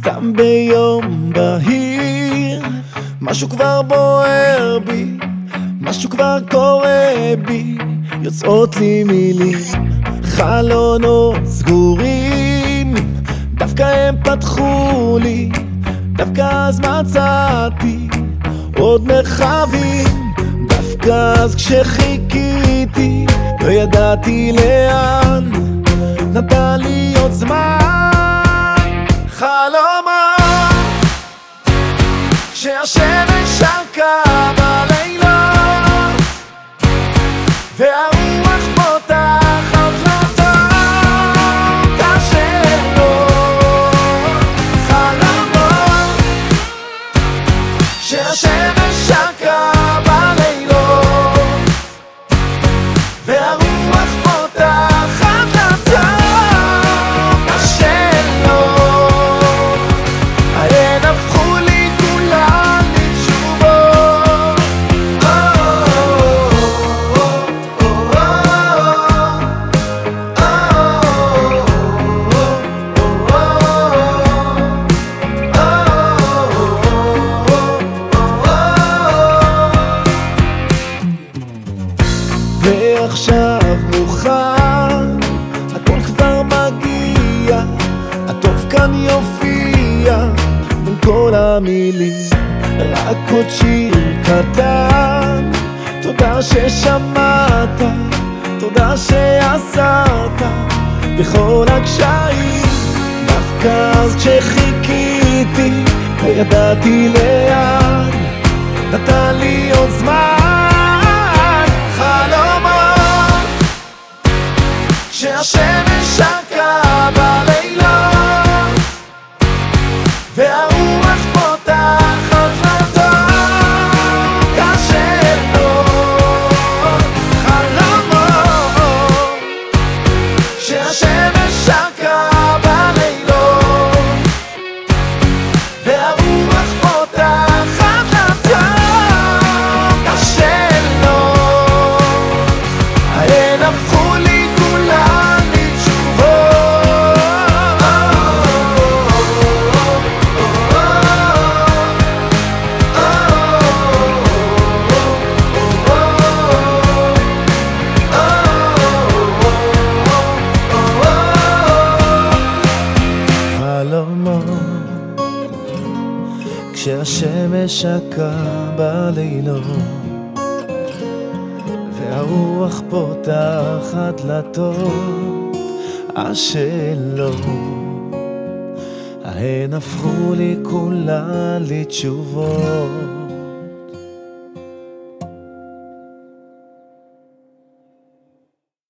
סתם ביום בהיר. משהו כבר בוער בי, משהו כבר קורה בי. יוצאות לי מילים, חלונות סגורים. דווקא הם פתחו לי, דווקא אז מצאתי עוד מרחבים. דווקא אז כשחיכיתי לא ידעתי לאן. נתן לי עוד זמן חלומות כשהשמש שקעה בלילות ועכשיו מאוחר, הכל כבר מגיע, הטוב כאן יופיע. בין כל המילים, רק עוד שיר קטן, תודה ששמעת, תודה שעזרת בכל הקשיים, דווקא אז כשחיכיתי, לא ידעתי לאן, כשהשמש שקעה בלילות כשהשמש שקעה בלילות והרוח פותחת דלתות השאלות ההן הפכו לי כולן לתשובות